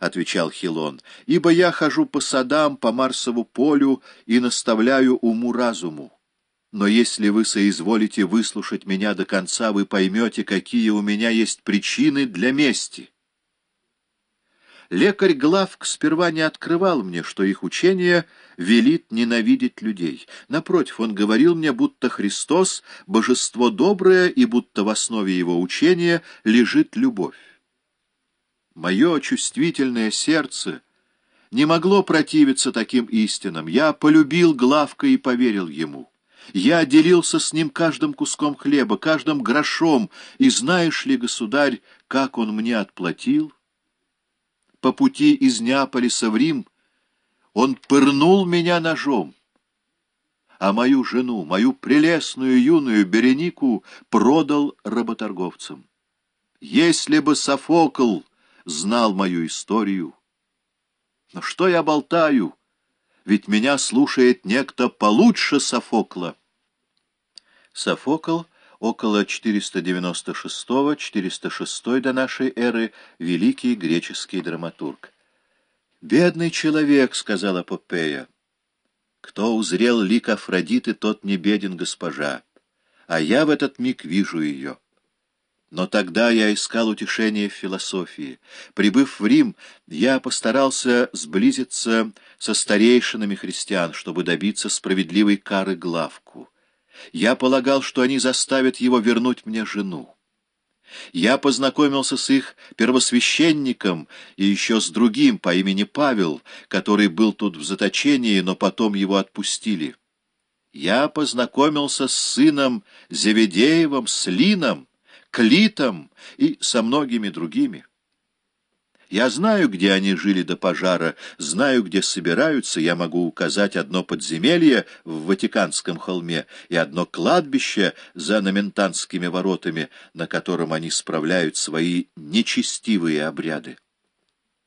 отвечал Хилон, — «ибо я хожу по садам, по Марсову полю и наставляю уму-разуму. Но если вы соизволите выслушать меня до конца, вы поймете, какие у меня есть причины для мести». Лекарь Главк сперва не открывал мне, что их учение велит ненавидеть людей. Напротив, он говорил мне, будто Христос — божество доброе, и будто в основе его учения лежит любовь. Мое чувствительное сердце не могло противиться таким истинам. Я полюбил Главка и поверил ему. Я делился с ним каждым куском хлеба, каждым грошом, и знаешь ли, государь, как он мне отплатил? по пути из Неаполиса в Рим, он пырнул меня ножом, а мою жену, мою прелестную юную Беренику, продал работорговцам. Если бы Софокл знал мою историю... Но что я болтаю? Ведь меня слушает некто получше Софокла. Софокл около 496-406 до нашей эры, великий греческий драматург. «Бедный человек», — сказала Попея, — «кто узрел лик Афродиты, тот не беден госпожа, а я в этот миг вижу ее». Но тогда я искал утешение в философии. Прибыв в Рим, я постарался сблизиться со старейшинами христиан, чтобы добиться справедливой кары главку. Я полагал, что они заставят его вернуть мне жену. Я познакомился с их первосвященником и еще с другим по имени Павел, который был тут в заточении, но потом его отпустили. Я познакомился с сыном Зеведеевым, с Лином, Клитом и со многими другими. Я знаю, где они жили до пожара, знаю, где собираются, я могу указать одно подземелье в Ватиканском холме и одно кладбище за Номентанскими воротами, на котором они справляют свои нечестивые обряды.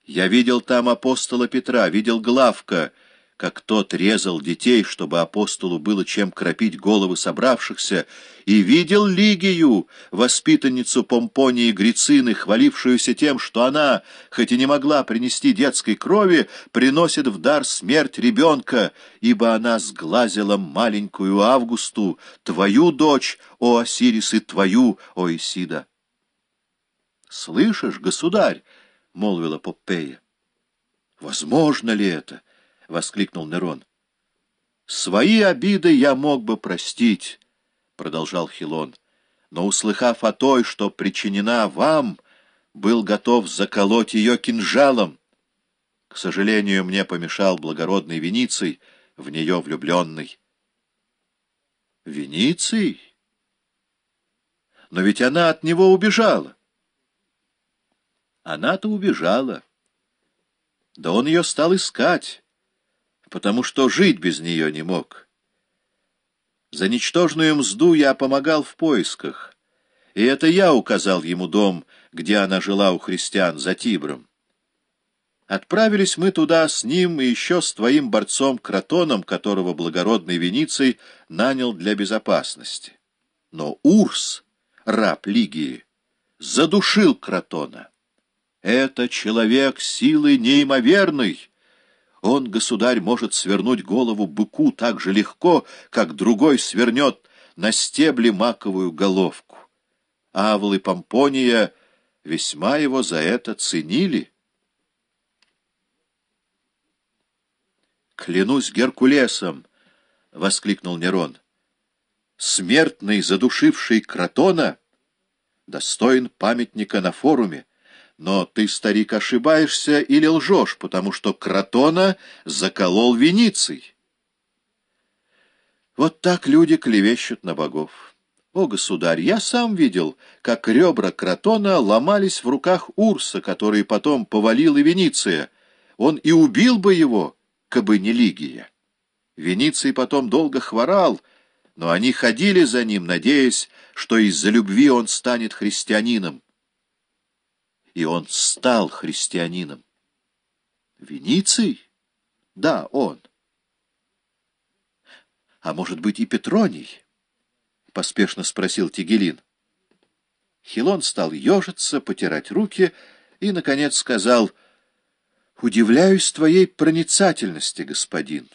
Я видел там апостола Петра, видел Главка, как тот резал детей, чтобы апостолу было чем кропить головы собравшихся, и видел Лигию, воспитанницу Помпонии Грицины, хвалившуюся тем, что она, хоть и не могла принести детской крови, приносит в дар смерть ребенка, ибо она сглазила маленькую Августу, твою дочь, о Осирис, и твою, о Исида. «Слышишь, государь?» — молвила Поппея. «Возможно ли это?» — воскликнул Нерон. «Свои обиды я мог бы простить», — продолжал Хилон, «но, услыхав о той, что причинена вам, был готов заколоть ее кинжалом. К сожалению, мне помешал благородный Вениций, в нее влюбленный». «Вениций? Но ведь она от него убежала». Она-то убежала. Да он ее стал искать потому что жить без нее не мог. За ничтожную мзду я помогал в поисках, и это я указал ему дом, где она жила у христиан, за Тибром. Отправились мы туда с ним и еще с твоим борцом Кротоном, которого благородный Вениций нанял для безопасности. Но Урс, раб Лигии, задушил Кротона. Это человек силы неимоверной, он, государь, может свернуть голову быку так же легко, как другой свернет на стебле маковую головку. Авл Помпония весьма его за это ценили. «Клянусь Геркулесом!» — воскликнул Нерон. «Смертный, задушивший Кротона, достоин памятника на форуме. Но ты, старик, ошибаешься или лжешь, потому что Кротона заколол Вениций. Вот так люди клевещут на богов. О, государь, я сам видел, как ребра Кротона ломались в руках Урса, который потом повалил и Вениция. Он и убил бы его, кабы не Лигия. Вениций потом долго хворал, но они ходили за ним, надеясь, что из-за любви он станет христианином и он стал христианином. Вениций? Да, он. А может быть и Петроний? Поспешно спросил Тигелин. Хилон стал ежиться, потирать руки и, наконец, сказал, Удивляюсь твоей проницательности, господин.